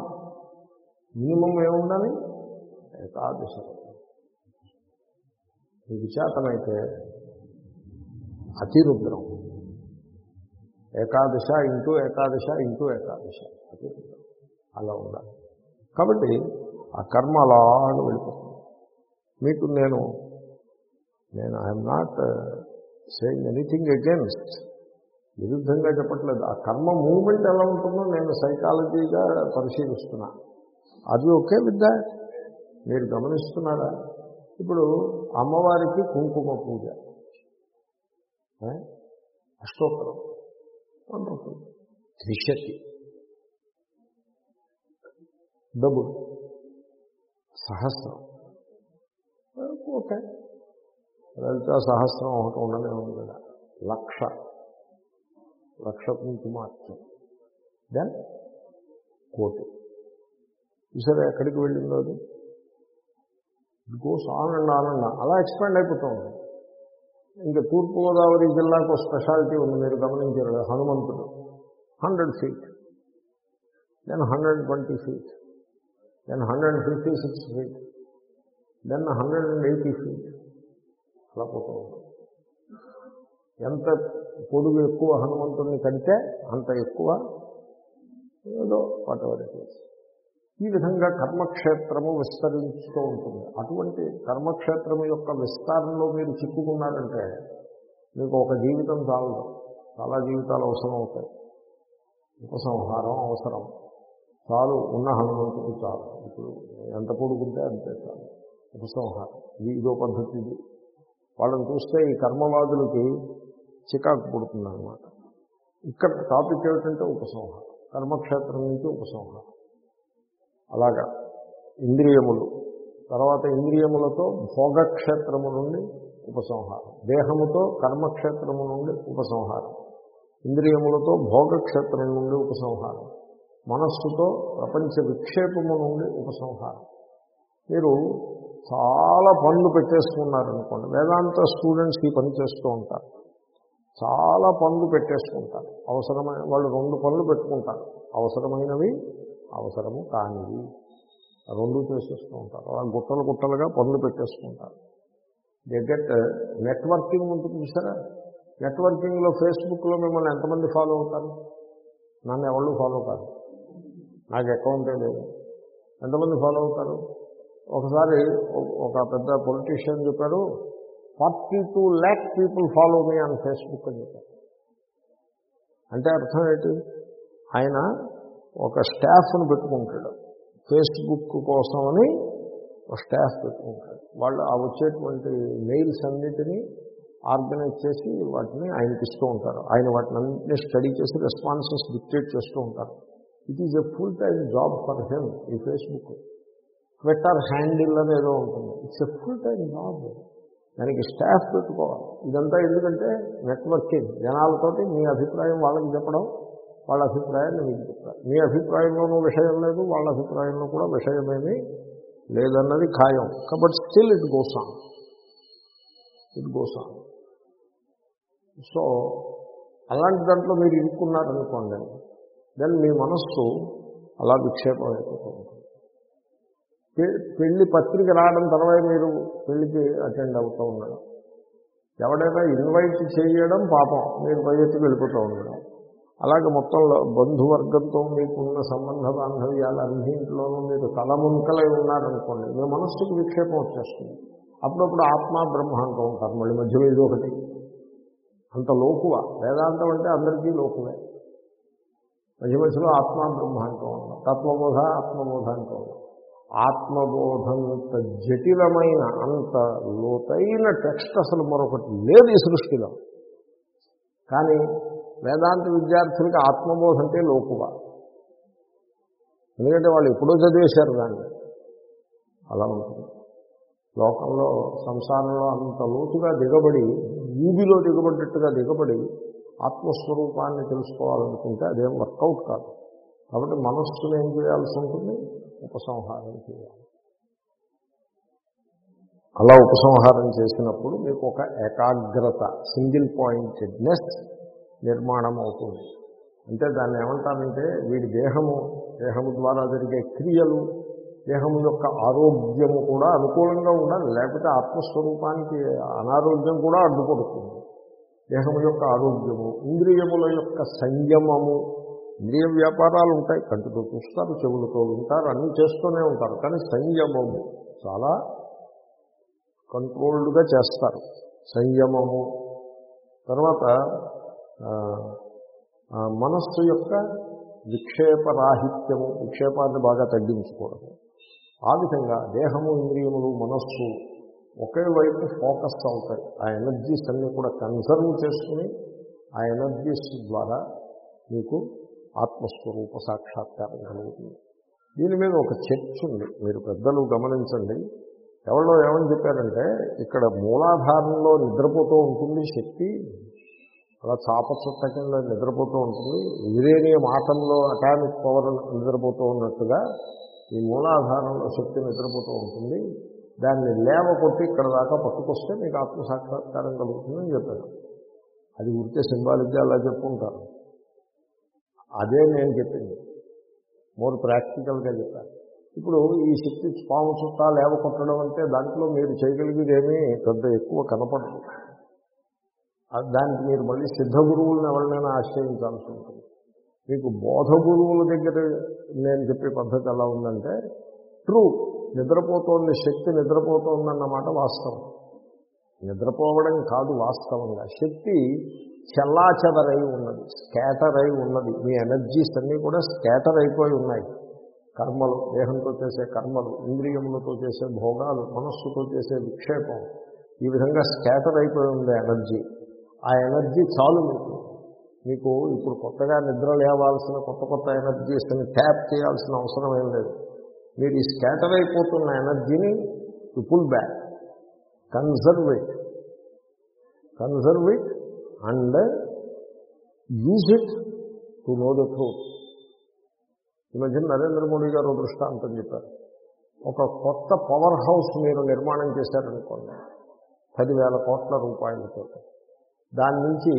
మినిమం ఏముండాలి? ఏకాదశి రుద్రం. మీకు చేతనైతే అతిరుద్రం. ఏకాదశ ఇంటూ ఏకాదశ ఇంటూ ఏకాదశ. అతిరుద్రం. అలా ఉండాలి. కాబట్టి ఆ కర్మ అలాగా వెళ్ళిపోతుంది. మీకు నేను నేను I'm not saying anything against విరుద్ధంగా చెప్పట్లేదు. ఆ కర్మ మూమెంట్ ఎలా ఉంటుందో నేను సైకాలజీగా పరిశీలిస్తున్నా. అది ఓకే విత్ దాట్ మీరు గమనిస్తున్నారా? ఇప్పుడు అమ్మవారికి కుంకుమ పూజ. అష్టోత్తరం. వండర్ఫుల్. త్రిశతి. డబుల్ సహస్రం. ఓకే. లలిత సహస్రం ఒకటి ఉండనే ఉంది కదా. లక్ష. లక్ష కుంకుమార్చం దెన్ కోటి. ఈసారి ఎక్కడికి వెళ్ళిందో అది? It goes on and on and అలా ఎక్స్పాండ్ అయిపోతుంది. ఇంకా తూర్పుగోదావరి జిల్లాకు స్పెషాలిటీ ఉంది మీరు గమనించారు హనుమంతుడు. Hundred feet then hundred twenty feet then hundred fifty six feet then hundred and eighty feet అలా పోతూ ఎంత పొడుగు ఎక్కువ హనుమంతుడిని కడితే అంత ఎక్కువ ఏదో వాట్ ఎవర్ ఇట్ ఈస్ ఈ విధంగా కర్మక్షేత్రము విస్తరించుతూ ఉంటుంది. అటువంటి కర్మక్షేత్రము యొక్క విస్తారంలో మీరు చిక్కుకున్నారంటే మీకు ఒక జీవితం చాలదు. చాలా జీవితాలు అవసరం అవుతాయి ఉపసంహారం అవసరం. చాలు ఉన్న హనుమంతుడు చాలు. ఇప్పుడు ఎంత పొడుగుంటే అంతే చాలు. ఉపసంహారం ఇది ఇదో పద్ధతి ఇది. వాళ్ళని చూస్తే ఈ కర్మవాదులకి చికాకు పుడుతుందన్నమాట. ఇక్కడ టాపిక్ ఏమిటంటే ఉపసంహారం కర్మక్షేత్రం నుంచి ఉపసంహారం అలాగా ఇంద్రియములు. తర్వాత ఇంద్రియములతో భోగక్షేత్రము నుండి ఉపసంహారం. దేహముతో కర్మక్షేత్రము నుండి ఉపసంహారం. ఇంద్రియములతో భోగక్షేత్రం నుండి ఉపసంహారం. మనస్సుతో ప్రపంచ విక్షేపము నుండి ఉపసంహారం. మీరు చాలా పనులు పెట్టేసుకున్నారనుకోండి వేదాంత స్టూడెంట్స్ ఈ పని చేస్తూ ఉంటారు. చాలా పనులు పెట్టేసుకుంటారు. అవసరమైన వాళ్ళు రెండు పనులు పెట్టుకుంటారు. అవసరమైనవి అవసరము కానివి రెండు చేసేస్తూ ఉంటారు. అలా గుట్టలు గుట్టలుగా పనులు పెట్టేసుకుంటారు. దగ్గర నెట్వర్కింగ్ uh, ఉంటుంది చూసారా? నెట్వర్కింగ్లో ఫేస్బుక్లో మిమ్మల్ని ఎంతమంది ఫాలో అవుతారు? నన్ను ఎవళ్ళు ఫాలో కాదు నాకు అకౌంటే లేదు. ఎంతమంది ఫాలో అవుతారు? ఒకసారి ఒక పెద్ద పొలిటీషియన్ చెప్పారు forty two lakh people follow me on Facebook అని చెప్పారు అంటే అర్థం ఏంటి? ఆయన ఒక స్టాఫ్ను పెట్టుకుంటాడు. ఫేస్బుక్ కోసమని ఒక స్టాఫ్ పెట్టుకుంటాడు. వాళ్ళు ఆ వచ్చేటువంటి మెయిల్స్ అన్నిటినీ ఆర్గనైజ్ చేసి వాటిని ఆయనకి ఇస్తూ ఉంటారు. ఆయన వాటిని అన్నింటినీ స్టడీ చేసి రెస్పాన్సెస్ డిక్టేట్ చేస్తూ ఉంటారు. It is a full time job for him ఈ ఫేస్బుక్ ట్విట్టర్ హ్యాండిల్ అనేది ఉంటుంది. It's a full time job దానికి స్టాఫ్ పెట్టుకోవాలి. ఇదంతా ఎందుకంటే నెట్వర్కింగ్ జనాలతోటి మీ అభిప్రాయం వాళ్ళకి చెప్పడం వాళ్ళ అభిప్రాయాన్ని మీకు చెప్తారు మీ అభిప్రాయంలోనూ విషయం లేదు వాళ్ళ అభిప్రాయంలో కూడా విషయమేమీ లేదన్నది ఖాయం. కాబట్టి still it goes on it goes on so అలాంటి దాంట్లో మీరు ఇరుక్కున్నారనుకోండి దెన్ మీ మనస్సు అలా విక్షేపం అయిపోతుంది. పె- పెళ్ళి పత్రిక రావడం తర్వాత మీరు పెళ్ళికి అటెండ్ అవుతూ ఉండడం. ఎవడైనా ఇన్వైట్ చేయడం పాపం మీరు పరిగెత్తుకు వెళ్ళిపోతూ ఉండడం. అలాగే మొత్తంలో బంధువర్గంతో మీకున్న సంబంధ బాంధవ్యాలు అన్నింటిలోనూ మీరు తలముంకలై ఉన్నారనుకోండి మీ మనస్సుకి విక్షేపం వచ్చేస్తుంది. అప్పుడప్పుడు ఆత్మ బ్రహ్మ అంటూ ఉంటారు మళ్ళీ మధ్యలో ఇది ఒకటి. అంత లోకువ. వేదాంతం అంటే అందరికీ లోకువే. మధ్య మధ్యలో ఆత్మ బ్రహ్మ అంటూ ఉన్నాం తత్వబోధ ఆత్మబోధ అంటూ ఉన్నాం ఆత్మబోధంత జటిలమైన అంత లోతైన టెక్స్ట్ అసలు మరొకటి లేదు ఈ సృష్టిలో. కానీ వేదాంత విద్యార్థులకి ఆత్మబోధ అంటే లోకువ. ఎందుకంటే వాళ్ళు ఎప్పుడో చదివేశారు దాన్ని. అలా ఉంటుంది. లోకంలో సంసారంలో అంత లోతుగా దిగబడి ఊబిలో దిగబడ్డట్టుగా దిగబడి ఆత్మస్వరూపాన్ని తెలుసుకోవాలనుకుంటే అదేం వర్కౌట్ కాదు. కాబట్టి మనస్సును ఏం చేయాల్సి ఉంటుంది? ఉపసంహారం చేయాలి. అలా ఉపసంహారం చేసినప్పుడు మీకు ఒక ఏకాగ్రత సింగిల్ పాయింటెడ్నెస్ నిర్మాణం అవుతుంది అంటే దాన్ని ఏమంటారంటే వీడి దేహము దేహము ద్వారా జరిగే క్రియలు దేహము యొక్క ఆరోగ్యము కూడా అనుకూలంగా ఉండాలి. లేకపోతే ఆత్మస్వరూపానికి అనారోగ్యం కూడా అడ్డుపడుతుంది. దేహము యొక్క ఆరోగ్యము ఇంద్రియముల యొక్క సంయమము ఇంద్రియ వ్యాపారాలు ఉంటాయి. కంటితో చూస్తారు చెవులతో ఉంటారు అన్నీ చేస్తూనే ఉంటారు. కానీ సంయమము చాలా కంట్రోల్డ్గా చేస్తారు. సంయమము. తర్వాత మనస్సు యొక్క విక్షేపరాహిత్యము విక్షేపాన్ని బాగా తగ్గించుకోవడము ఆ విధంగా దేహము ఇంద్రియములు మనస్సు ఒకే వైపు ఫోకస్ అవుతాయి. ఆ ఎనర్జీస్ అన్నీ కూడా కన్సర్వ్ చేసుకుని ఆ ఎనర్జీస్ ద్వారా మీకు ఆత్మస్వరూప సాక్షాత్కారం కలుగుతుంది. దీని మీద ఒక చర్చ ఉంది. మీరు పెద్దలు గమనించండి. ఎవరో ఏమని చెప్పారంటే ఇక్కడ మూలాధారంలో నిద్రపోతూ ఉంటుంది శక్తి అలా చాప చుట్ట కింద నిద్రపోతూ ఉంటుంది. యురేనియం ఆటంలో అటామిక్ పవర్ నిద్రపోతూ ఉన్నట్టుగా ఈ మూలాధారంలో శక్తి నిద్రపోతూ ఉంటుంది. దాన్ని లేవ కొట్టి ఇక్కడ దాకా పట్టుకొస్తే మీకు ఆత్మసాక్షాత్కారం కలుగుతుందని చెప్పారు. అది ఉడితే సింబాలిక్గా అలా చెప్పుకుంటారు. అదే నేను చెప్పింది. మోర్ ప్రాక్టికల్గా చెప్పాను ఇప్పుడు ఈ శక్తి పాము చుట్టా లేవ కొట్టడం అంటే దాంట్లో మీరు చేయగలిగేది ఏమీ పెద్ద ఎక్కువ కనపడదు. దానికి మీరు మళ్ళీ సిద్ధ గురువులను ఎవరినైనా ఆశ్రయించాల్సి ఉంటుంది. మీకు బోధ గురువుల దగ్గర నేను చెప్పే పద్ధతి ఎలా ఉందంటే ట్రూ నిద్రపోతోంది శక్తి నిద్రపోతోందన్నమాట వాస్తవం. నిద్రపోవడం కాదు వాస్తవంగా. శక్తి చెల్లాచెదరై ఉన్నది స్కాటర్ అయి ఉన్నది. మీ ఎనర్జీస్ అన్నీ కూడా స్కాటర్ అయిపోయి ఉన్నాయి. కర్మలు దేహంతో చేసే కర్మలు ఇంద్రియములతో చేసే భోగాలు మనస్సుతో చేసే విక్షేపం ఈ విధంగా స్కాటర్ అయిపోయి ఉంది ఎనర్జీ. ఆ ఎనర్జీ చాలు మీకు. మీకు ఇప్పుడు కొత్తగా నిద్ర లేవాల్సిన కొత్త కొత్త ఎనర్జీస్ని ట్యాప్ చేయాల్సిన అవసరం ఏం లేదు. మీరు ఈ స్కాటర్ అయిపోతున్న ఎనర్జీని pull back. Conserve it conserve it and use it to know the truth. ఈ మధ్య నరేంద్ర మోడీ గారు దృష్టాంతం చెప్పారు. ఒక కొత్త పవర్ హౌస్ మీరు నిర్మాణం చేశారనుకోండి పదివేల కోట్ల రూపాయలతో దాని నుంచి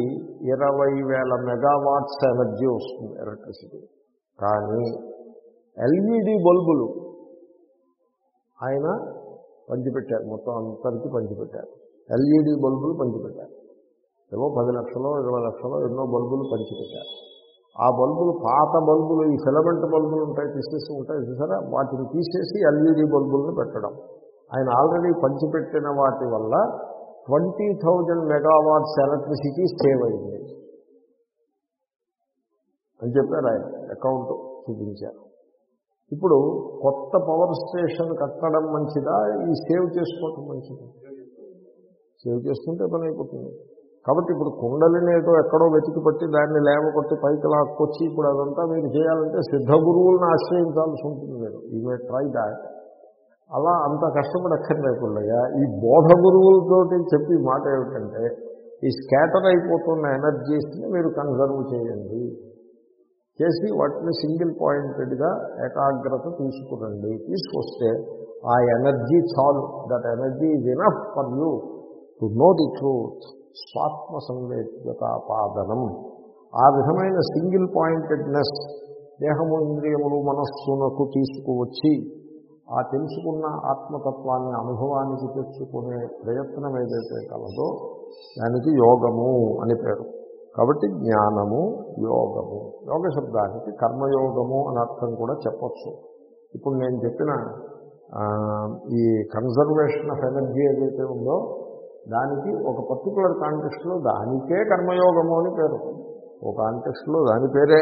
ఇరవై వేల మెగావాట్స్ ఎనర్జీ వస్తుంది ఎలక్ట్రిసిటీ. కానీ ఎల్ఈడి బల్బులు ఆయన పంచిపెట్టారు. మొత్తం అంతరికి పంచిపెట్టారు. ఎల్ఈడి బల్బులు పంచిపెట్టారు. ఏవో పది లక్షలో ఇరవై లక్షలో ఎన్నో బల్బులు పంచిపెట్టారు. ఆ బల్బులు పాత బల్బులు ఈ ఫిలమెంట్ బల్బులు ఉంటాయి తీసేసి ఉంటాయి చూసారా? వాటిని తీసేసి ఎల్ఈడి బల్బులను పెట్టడం. ఆయన ఆల్రెడీ పంచిపెట్టిన వాటి వల్ల twenty thousand megawatts electricity save అయింది. అని చెప్పారు ఆయన అకౌంట్ చూపించారు. ఇప్పుడు కొత్త పవర్ స్టేషన్ కట్టడం మంచిదా? ఈ సేవ్ చేసుకోవటం మంచిదా? సేవ్ చేసుకుంటే పని అయిపోతుంది. కాబట్టి ఇప్పుడు కుండలిని ఏదో ఎక్కడో వెతికి పట్టి దాన్ని లేవకొట్టి పైకి లాక్కొచ్చి ఇప్పుడు అదంతా మీరు చేయాలంటే సిద్ధ గురువులను ఆశ్రయించాల్సి ఉంటుంది మీరు. ఈ మే ట్రై దాట్ అలా అంత కష్టపడక్కర్లేకుండగా ఈ బోధ గురువులతోటి చెప్పి మాట ఏమిటంటే ఈ స్కాటర్ అయిపోతున్న ఎనర్జీస్ని మీరు కన్సర్వ్ చేయండి. చేసి వాటిని సింగిల్ పాయింటెడ్గా ఏకాగ్రత తీసుకురండి. తీసుకొస్తే ఆ ఎనర్జీ చాలు. That energy is enough for you to know the truth. స్వాత్మ సంవేద్యతాపాదనం. ఆ విధమైన సింగిల్ పాయింటెడ్నెస్ దేహము ఇంద్రియములు మనస్సునకు తీసుకువచ్చి ఆ తెలుసుకున్న ఆత్మతత్వాన్ని అనుభవానికి తెచ్చుకునే ప్రయత్నం ఏదైతే కలదో దానికి యోగము అని పేరు. కాబట్టి జ్ఞానము యోగము. యోగ శబ్దానికి కర్మయోగము అని అర్థం కూడా చెప్పచ్చు. ఇప్పుడు నేను చెప్పిన ఈ కన్జర్వేషన్ ఆఫ్ ఎనర్జీ ఏదైతే ఉందో దానికి ఒక పర్టికులర్ కాంటెక్స్ట్లో దానికే కర్మయోగము అని పేరు. ఒక కాంటెక్స్ట్లో దాని పేరే.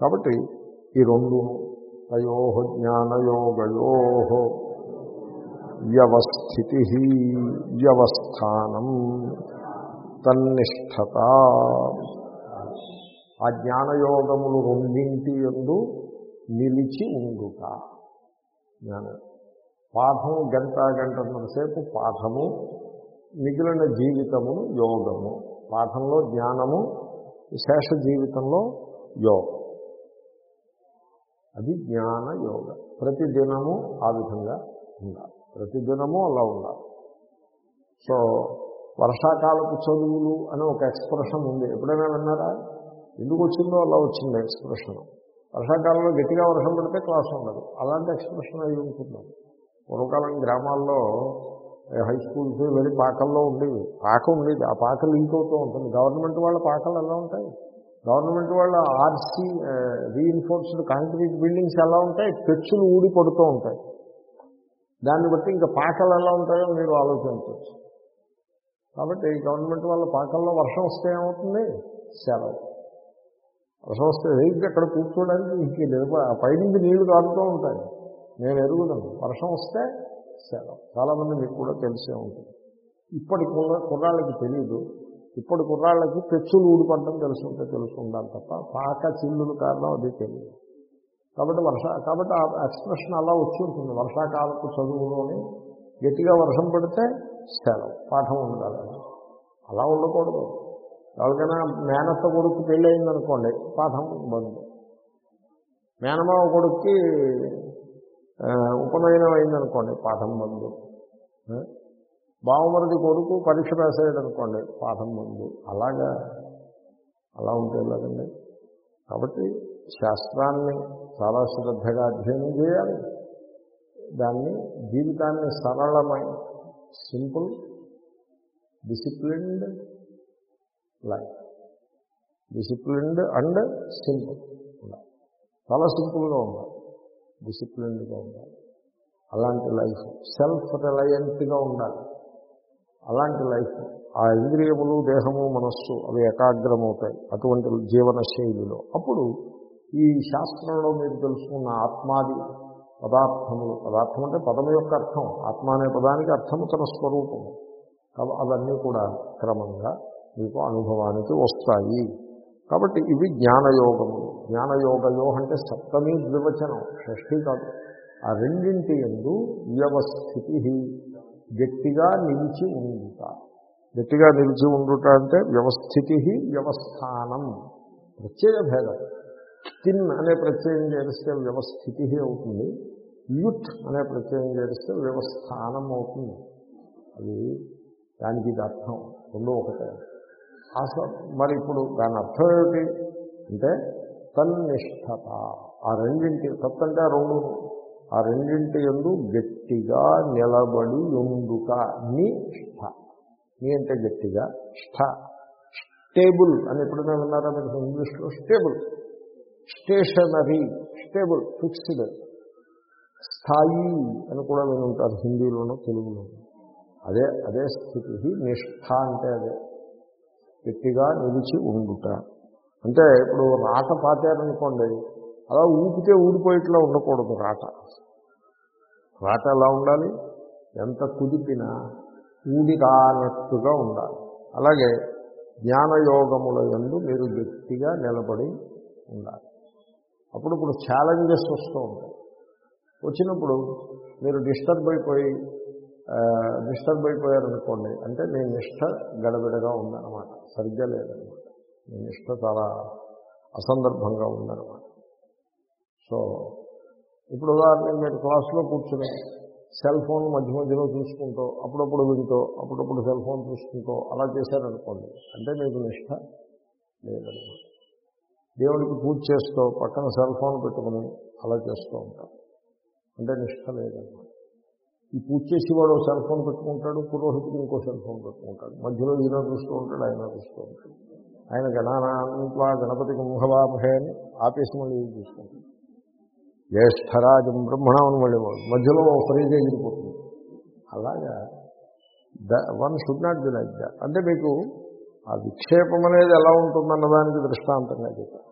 కాబట్టి ఈ రెండు తయో జ్ఞానయోగయో వ్యవస్థితి వ్యవస్థానం తన్నిష్టత. ఆ జ్ఞానయోగములు రెండింటి ఎందు నిలిచి ఉండుట. జ్ఞాన పాఠము గంట గంటన్నరసేపు పాఠము మిగిలిన జీవితము యోగము. పాఠంలో జ్ఞానము శేష జీవితంలో యోగం. అది జ్ఞాన యోగ. ప్రతిదినము ఆ విధంగా ఉండాలి. ప్రతిదినము అలా ఉండాలి. సో వర్షాకాలపు చదువులు అని ఒక ఎక్స్ప్రెషన్ ఉంది. ఎప్పుడైనా విన్నారా? ఎందుకు వచ్చిందో అలా వచ్చింది ఎక్స్ప్రెషన్. వర్షాకాలంలో గట్టిగా వర్షం పడితే క్లాస్ ఉండదు. అలాంటి ఎక్స్ప్రెషన్ అయి ఉంటుంది? పూర్వకాలం గ్రామాల్లో హై స్కూల్స్ వెళ్ళి పాకల్లో ఉండేవి. పాక ఉండేది. ఆ పాక లీక్ అవుతూ ఉంటుంది. గవర్నమెంట్ వాళ్ళ పాకలు ఎలా ఉంటాయి? గవర్నమెంట్ వాళ్ళ ఆర్సీ రీఇన్ఫోర్స్డ్ కాంక్రీట్ బిల్డింగ్స్ ఎలా ఉంటాయి? పెచ్చులు ఊడి పడుతూ ఉంటాయి. దాన్ని బట్టి ఇంకా పాకలు ఎలా ఉంటాయో మీరు ఆలోచించవచ్చు. కాబట్టి గవర్నమెంట్ వాళ్ళ పాకల్లో వర్షం వస్తే ఏమవుతుంది? సెలవు. వర్షం వస్తే వెయిట్ అక్కడ కూర్చోడానికి ఇంకే లేదు పైనుంచి నీళ్ళు కారుతూ ఉంటాయి. నేను ఎరుగుదాను వర్షం వస్తే సెలవు. చాలామంది మీకు కూడా తెలిసే ఉంటుంది. ఇప్పటి కూడా కుర్రాళ్ళకి తెలియదు ఇప్పటి కుర్రాళ్ళకి పెచ్చులు ఊడిపడడం తెలుసుంటే తెలుసు ఉండాలి తప్ప పాక చిల్లులు కారణం అది తెలియదు. కాబట్టి వర్ష కాబట్టి ఆ ఎక్స్ప్రెషన్ అలా వచ్చి ఉంటుంది. వర్షాకాలపు చదువులోని గట్టిగా వర్షం పడితే సెలవు పాఠం ఉండాలి అలా ఉండకూడదు. ఎవరికైనా మేనత్త కొడుకు పెళ్ళి అయిందనుకోండి పాఠం బంద్. మేనమావ కొడుక్కి ఉపనయనం అయిందనుకోండి పాఠం బంధు బావమరిది కొడుకు పరీక్ష రాసేయడం అనుకోండి పాఠం ముందు. అలాగా అలా ఉంటే లేదండి కాబట్టి శాస్త్రాన్ని చాలా శ్రద్ధగా అధ్యయనం చేయాలి. దాన్ని జీవితాన్ని సరళమై simple disciplined life. Disciplined and simple ఉండాలి. చాలా సింపుల్గా ఉండాలి. డిసిప్లిన్డ్గా ఉండాలి. అలాంటి లైఫ్ సెల్ఫ్ రిలయంట్గా ఉండాలి. అలాంటి లైఫ్ ఆ ఇంద్రియములు దేహము మనస్సు అవి ఏకాగ్రమవుతాయి అటువంటి జీవన శైలిలో అప్పుడు ఈ శాస్త్రంలో మీరు తెలుసుకున్న ఆత్మాది పదార్థములు పదార్థం అంటే పదం యొక్క అర్థం ఆత్మ అనే పదానికి అర్థము తన స్వరూపము. అవన్నీ కూడా క్రమంగా మీకు అనుభవానికి వస్తాయి. కాబట్టి ఇవి జ్ఞానయోగములు జ్ఞానయోగయో అంటే సప్తమీ ద్వివచనం షష్ఠి కాదు. ఆ రెండింటి ఎందు వ్యవస్థితి గట్టిగా నిలిచి ఉండుట. గట్టిగా నిలిచి ఉండుట అంటే వ్యవస్థితి వ్యవస్థానం. ప్రత్యయ భేదం. తిన్ అనే ప్రత్యయం చేరిస్తే వ్యవస్థితి అవుతుంది. యుట్ అనే ప్రత్యయం చేరిస్తే వ్యవస్థానం అవుతుంది. అది దానికి ఇది అర్థం. రెండు ఒకటే. అసలు మరి ఇప్పుడు దాని అర్థం ఏమిటి? అంటే తన్నిష్టత. ఆ రెండింటి తత్ అంటే ఆ రెండు. ఆ రెండింటి ఎందు గట్టిగా నిలబడి ఉండుట నిష్ఠ నీ అంటే గట్టిగా ష్ఠ స్టేబుల్ అని ఎప్పుడైనా విన్నారా మీరు ఇంగ్లీష్లో? స్టేబుల్. స్టేషనరీ. స్టేబుల్. ఫిక్స్డ్. స్థాయి అని కూడా విని ఉంటారు హిందీలోనూ తెలుగులోనూ. అదే అదే స్థితి. నిష్ఠ అంటే అదే. గట్టిగా నిలిచి ఉండుట. అంటే ఇప్పుడు రాట పాతారనుకోండి అలా ఊపితే ఊడిపోయేట్లా ఉండకూడదు రాట రాట ఎలా ఉండాలి? ఎంత కుదిపినా ఊడి రానట్టుగా ఉండాలి. అలాగే జ్ఞానయోగముల ఎందు మీరు గట్టిగా నిలబడి ఉండాలి. అప్పుడు ఇప్పుడు ఛాలెంజెస్ వస్తూ ఉంటాయి. వచ్చినప్పుడు మీరు డిస్టర్బ్ అయిపోయి డిస్టర్బ్ అయిపోయారనుకోండి అంటే మీ నిష్ట గడబిడగా ఉందన్నమాట. సరిగ్గా లేదనమాట మీ నిష్ట చాలా అసందర్భంగా ఉందన్నమాట. సో ఇప్పుడు ఉదాహరణకి మీరు క్లాసులో కూర్చుని సెల్ ఫోన్ మధ్య మధ్యలో చూసుకుంటూ అప్పుడప్పుడు వింటూ అప్పుడప్పుడు సెల్ ఫోన్ చూసుకుంటూ అలా చేశారనుకోండి అంటే మీకు నిష్ట లేదనమాట దేవుడికి పూజ చేస్తూ పక్కన సెల్ ఫోన్ పెట్టుకుని అలా చేస్తూ ఉంటారు. అంటే నిష్ట లేదనమాట ఈ పూజ చేసేవాడు సెల్ ఫోన్ పెట్టుకుంటాడు పురోహితుడు ఇంకో సెల్ ఫోన్ పెట్టుకుంటాడు. మధ్యలో ఈయన చూస్తూ ఉంటాడు ఆయన చూస్తూ ఉంటాడు. ఆయన గణానాన్వా గణపతి కుంభవామహే అని ఆపేసి మళ్ళీ చూసుకుంటాడు? జ్యేష్ఠరాజం బ్రహ్మణం మళ్ళీ మధ్యలో ఒక ఫ్రీజ్ ఎగిరిపోతుంది. అలాగా the one should not be like that అంటే మీకు ఆ విక్షేపం అనేది ఎలా ఉంటుందన్న దానికి దృష్టాంతంగా చెప్పారు.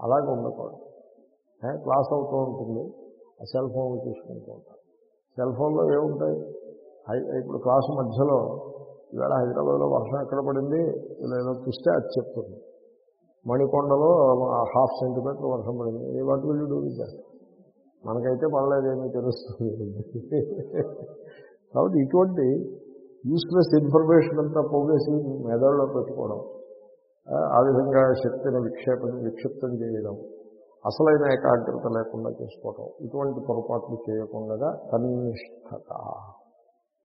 అలాగే ఉండకూడదు. క్లాస్ అవుతూ ఉంటుంది ఆ సెల్ ఫోన్ చూసుకుంటూ ఉంటారు సెల్ ఫోన్లో ఏముంటాయి? హై- ఇప్పుడు క్లాసు మధ్యలో ఇవాళ హైదరాబాద్లో వర్షం ఎక్కడ పడింది? నేను ఏదో చూస్తే అది చెప్తుంది. మణికొండలో హాఫ్ సెంటీమీటర్ వర్షం పడింది. ఏ వాటి వెళ్ళి డూరిద్దాం మనకైతే పడలేదేమీ తెలుస్తుంది. కాబట్టి ఇటువంటి యూస్లెస్ ఇన్ఫర్మేషన్ అంతా పోగేసి మెదడులో పెట్టుకోవడం ఆ, విధంగా శక్తిని విక్షేపం విక్షిప్తం చేయడం అసలైన ఏకాగ్రత లేకుండా చేసుకోవటం ఇటువంటి పొరపాట్లు చేయకుండా తన్నిష్టత